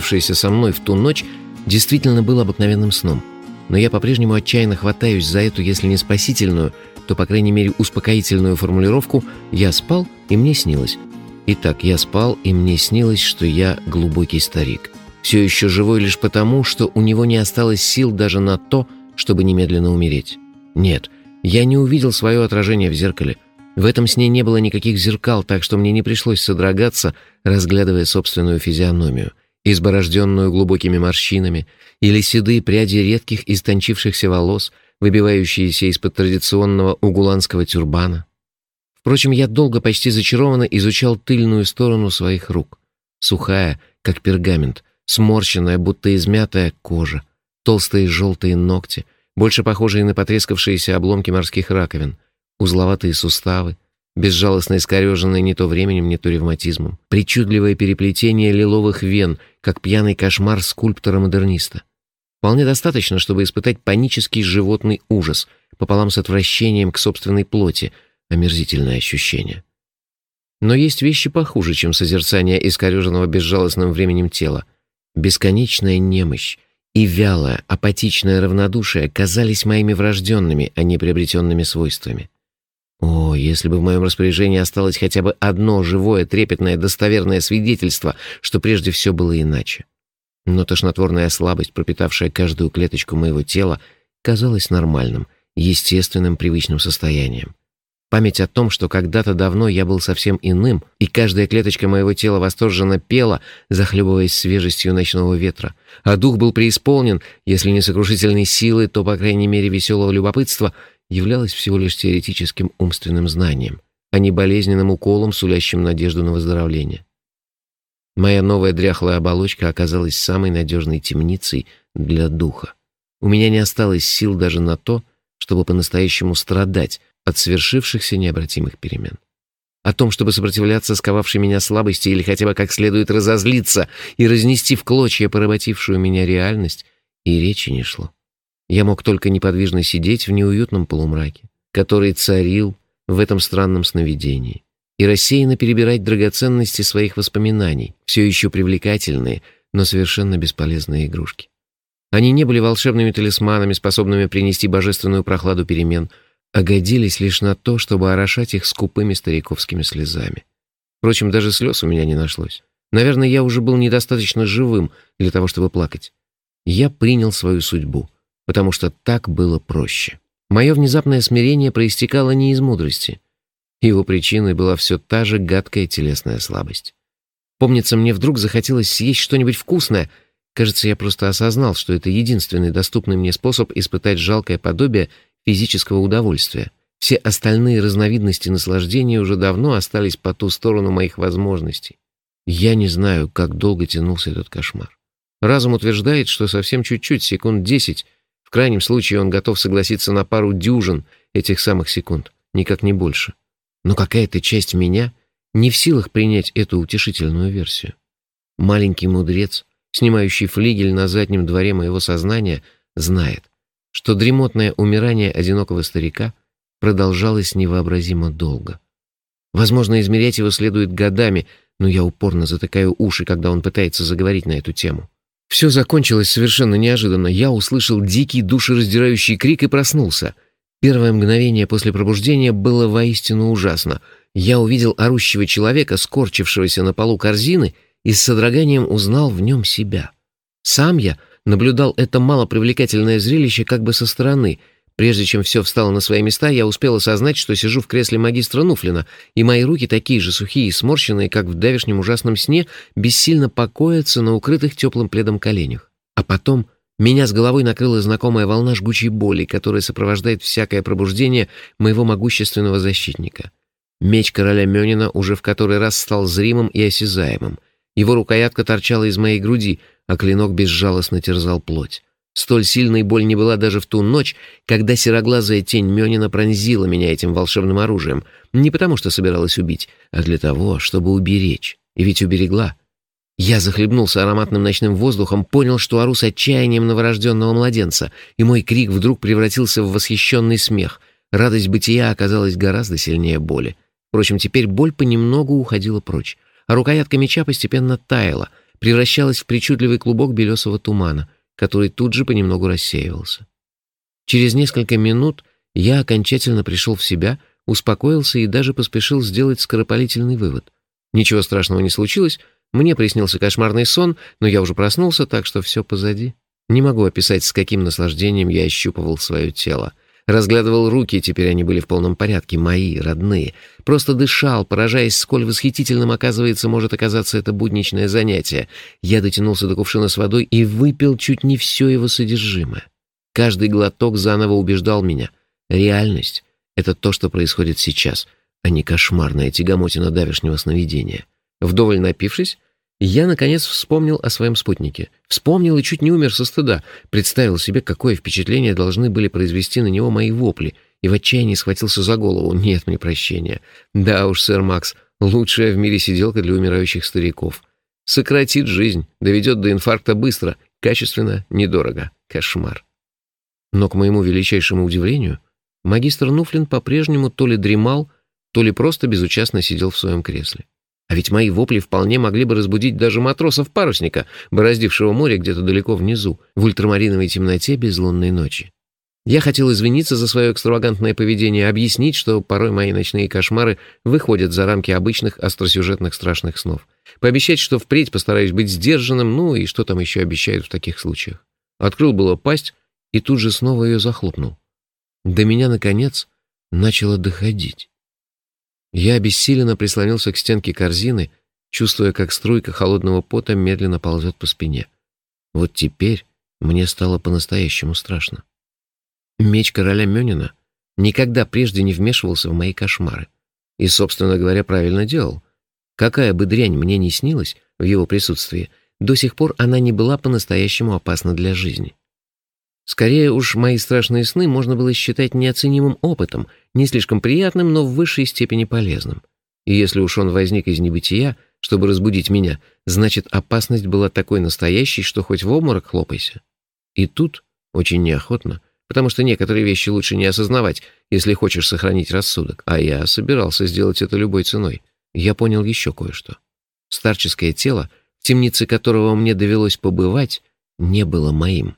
случившееся со мной в ту ночь, действительно был обыкновенным сном. Но я по-прежнему отчаянно хватаюсь за эту, если не спасительную, то, по крайней мере, успокоительную формулировку «я спал, и мне снилось». Итак, я спал, и мне снилось, что я глубокий старик. Все еще живой лишь потому, что у него не осталось сил даже на то, чтобы немедленно умереть. Нет, я не увидел свое отражение в зеркале. В этом сне не было никаких зеркал, так что мне не пришлось содрогаться, разглядывая собственную физиономию, изборожденную глубокими морщинами, или седые пряди редких истончившихся волос, выбивающиеся из-под традиционного угуланского тюрбана. Впрочем, я долго, почти зачарованно изучал тыльную сторону своих рук. Сухая, как пергамент, сморщенная, будто измятая кожа, толстые желтые ногти, больше похожие на потрескавшиеся обломки морских раковин, узловатые суставы, безжалостно искореженные не то временем, не то ревматизмом, причудливое переплетение лиловых вен, как пьяный кошмар скульптора-модерниста. Вполне достаточно, чтобы испытать панический животный ужас пополам с отвращением к собственной плоти, омерзительное ощущение. Но есть вещи похуже, чем созерцание искореженного безжалостным временем тела. Бесконечная немощь, и вялое, апатичное равнодушие казались моими врожденными, а не приобретенными свойствами. О, если бы в моем распоряжении осталось хотя бы одно живое, трепетное, достоверное свидетельство, что прежде все было иначе. Но тошнотворная слабость, пропитавшая каждую клеточку моего тела, казалась нормальным, естественным, привычным состоянием. Память о том, что когда-то давно я был совсем иным, и каждая клеточка моего тела восторженно пела, захлебываясь свежестью ночного ветра, а дух был преисполнен, если не сокрушительной силы, то, по крайней мере, веселого любопытства, являлась всего лишь теоретическим умственным знанием, а не болезненным уколом, сулящим надежду на выздоровление. Моя новая дряхлая оболочка оказалась самой надежной темницей для духа. У меня не осталось сил даже на то, чтобы по-настоящему страдать, от свершившихся необратимых перемен. О том, чтобы сопротивляться сковавшей меня слабости или хотя бы как следует разозлиться и разнести в клочья поработившую меня реальность, и речи не шло. Я мог только неподвижно сидеть в неуютном полумраке, который царил в этом странном сновидении, и рассеянно перебирать драгоценности своих воспоминаний, все еще привлекательные, но совершенно бесполезные игрушки. Они не были волшебными талисманами, способными принести божественную прохладу перемен — а годились лишь на то, чтобы орошать их скупыми стариковскими слезами. Впрочем, даже слез у меня не нашлось. Наверное, я уже был недостаточно живым для того, чтобы плакать. Я принял свою судьбу, потому что так было проще. Мое внезапное смирение проистекало не из мудрости. Его причиной была все та же гадкая телесная слабость. Помнится, мне вдруг захотелось съесть что-нибудь вкусное. Кажется, я просто осознал, что это единственный доступный мне способ испытать жалкое подобие физического удовольствия. Все остальные разновидности наслаждения уже давно остались по ту сторону моих возможностей. Я не знаю, как долго тянулся этот кошмар. Разум утверждает, что совсем чуть-чуть, секунд десять, в крайнем случае он готов согласиться на пару дюжин этих самых секунд, никак не больше. Но какая-то часть меня не в силах принять эту утешительную версию. Маленький мудрец, снимающий флигель на заднем дворе моего сознания, знает, что дремотное умирание одинокого старика продолжалось невообразимо долго. Возможно, измерять его следует годами, но я упорно затыкаю уши, когда он пытается заговорить на эту тему. Все закончилось совершенно неожиданно. Я услышал дикий, душераздирающий крик и проснулся. Первое мгновение после пробуждения было воистину ужасно. Я увидел орущего человека, скорчившегося на полу корзины, и с содроганием узнал в нем себя. Сам я — наблюдал это малопривлекательное зрелище как бы со стороны. Прежде чем все встало на свои места, я успел осознать, что сижу в кресле магистра Нуфлина, и мои руки, такие же сухие и сморщенные, как в давешнем ужасном сне, бессильно покоятся на укрытых теплым пледом коленях. А потом меня с головой накрыла знакомая волна жгучей боли, которая сопровождает всякое пробуждение моего могущественного защитника. Меч короля Мёнина уже в который раз стал зримым и осязаемым. Его рукоятка торчала из моей груди, а клинок безжалостно терзал плоть. Столь сильной боль не была даже в ту ночь, когда сероглазая тень Мёнина пронзила меня этим волшебным оружием, не потому что собиралась убить, а для того, чтобы уберечь. И ведь уберегла. Я захлебнулся ароматным ночным воздухом, понял, что ору с отчаянием новорожденного младенца, и мой крик вдруг превратился в восхищенный смех. Радость бытия оказалась гораздо сильнее боли. Впрочем, теперь боль понемногу уходила прочь, а рукоятка меча постепенно таяла — превращалась в причудливый клубок белесого тумана, который тут же понемногу рассеивался. Через несколько минут я окончательно пришел в себя, успокоился и даже поспешил сделать скоропалительный вывод. Ничего страшного не случилось, мне приснился кошмарный сон, но я уже проснулся, так что все позади. Не могу описать, с каким наслаждением я ощупывал свое тело. Разглядывал руки, теперь они были в полном порядке, мои, родные. Просто дышал, поражаясь, сколь восхитительным, оказывается, может оказаться это будничное занятие. Я дотянулся до кувшина с водой и выпил чуть не все его содержимое. Каждый глоток заново убеждал меня. Реальность — это то, что происходит сейчас, а не кошмарная тягомотина давешнего сновидения. Вдоволь напившись, я, наконец, вспомнил о своем спутнике. Вспомнил и чуть не умер со стыда. Представил себе, какое впечатление должны были произвести на него мои вопли, и в отчаянии схватился за голову. Нет мне прощения. Да уж, сэр Макс, лучшая в мире сиделка для умирающих стариков. Сократит жизнь, доведет до инфаркта быстро, качественно, недорого. Кошмар. Но, к моему величайшему удивлению, магистр Нуфлин по-прежнему то ли дремал, то ли просто безучастно сидел в своем кресле. А ведь мои вопли вполне могли бы разбудить даже матросов-парусника, бороздившего море где-то далеко внизу, в ультрамариновой темноте безлунной ночи. Я хотел извиниться за свое экстравагантное поведение, объяснить, что порой мои ночные кошмары выходят за рамки обычных остросюжетных страшных снов. Пообещать, что впредь постараюсь быть сдержанным, ну и что там еще обещают в таких случаях. Открыл было пасть и тут же снова ее захлопнул. До меня, наконец, начало доходить. Я обессиленно прислонился к стенке корзины, чувствуя, как струйка холодного пота медленно ползет по спине. Вот теперь мне стало по-настоящему страшно. Меч короля Мёнина никогда прежде не вмешивался в мои кошмары. И, собственно говоря, правильно делал. Какая бы дрянь мне ни снилась в его присутствии, до сих пор она не была по-настоящему опасна для жизни. Скорее уж, мои страшные сны можно было считать неоценимым опытом, не слишком приятным, но в высшей степени полезным. И если уж он возник из небытия, чтобы разбудить меня, значит, опасность была такой настоящей, что хоть в обморок хлопайся. И тут, очень неохотно, потому что некоторые вещи лучше не осознавать, если хочешь сохранить рассудок, а я собирался сделать это любой ценой, я понял еще кое-что. Старческое тело, в темнице которого мне довелось побывать, не было моим.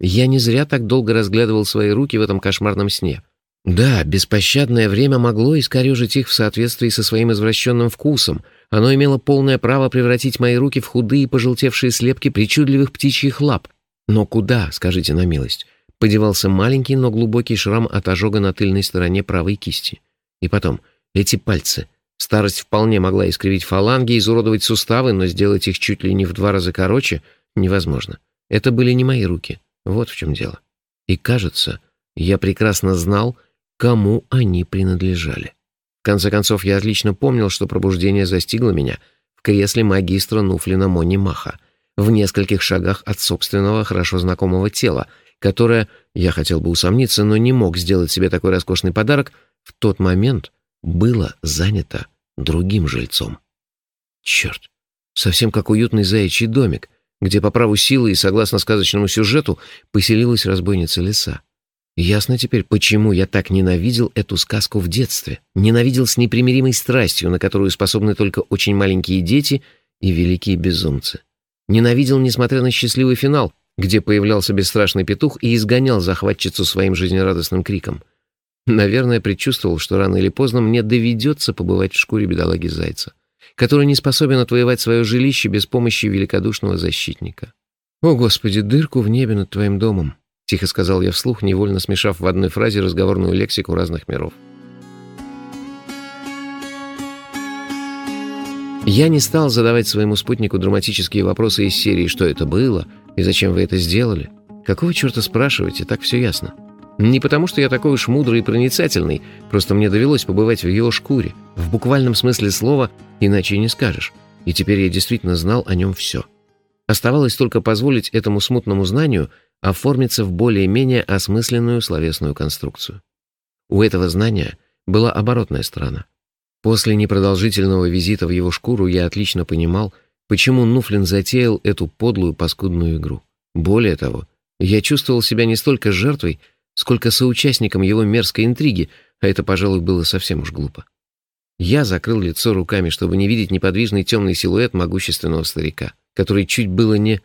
Я не зря так долго разглядывал свои руки в этом кошмарном сне. Да, беспощадное время могло искорежить их в соответствии со своим извращенным вкусом. Оно имело полное право превратить мои руки в худые пожелтевшие слепки причудливых птичьих лап. Но куда, скажите на милость, подевался маленький, но глубокий шрам от ожога на тыльной стороне правой кисти? И потом, эти пальцы. Старость вполне могла искривить фаланги, изуродовать суставы, но сделать их чуть ли не в два раза короче невозможно. Это были не мои руки. Вот в чем дело. И кажется, я прекрасно знал, кому они принадлежали. В конце концов, я отлично помнил, что пробуждение застигло меня в кресле магистра Нуфлина Мони Маха, в нескольких шагах от собственного хорошо знакомого тела, которое, я хотел бы усомниться, но не мог сделать себе такой роскошный подарок, в тот момент было занято другим жильцом. Черт, совсем как уютный заячий домик, где по праву силы и согласно сказочному сюжету поселилась разбойница леса. Ясно теперь, почему я так ненавидел эту сказку в детстве. Ненавидел с непримиримой страстью, на которую способны только очень маленькие дети и великие безумцы. Ненавидел, несмотря на счастливый финал, где появлялся бесстрашный петух и изгонял захватчицу своим жизнерадостным криком. Наверное, предчувствовал, что рано или поздно мне доведется побывать в шкуре бедолаги Зайца который не способен отвоевать свое жилище без помощи великодушного защитника. «О, Господи, дырку в небе над твоим домом!» — тихо сказал я вслух, невольно смешав в одной фразе разговорную лексику разных миров. Я не стал задавать своему спутнику драматические вопросы из серии «Что это было?» и «Зачем вы это сделали?» Какого черта спрашиваете? Так все ясно. Не потому, что я такой уж мудрый и проницательный, просто мне довелось побывать в его шкуре, в буквальном смысле слова, иначе не скажешь. И теперь я действительно знал о нем все. Оставалось только позволить этому смутному знанию оформиться в более-менее осмысленную словесную конструкцию. У этого знания была оборотная сторона. После непродолжительного визита в его шкуру я отлично понимал, почему Нуфлин затеял эту подлую паскудную игру. Более того, я чувствовал себя не столько жертвой, сколько соучастником его мерзкой интриги, а это, пожалуй, было совсем уж глупо. Я закрыл лицо руками, чтобы не видеть неподвижный темный силуэт могущественного старика. который чуть было не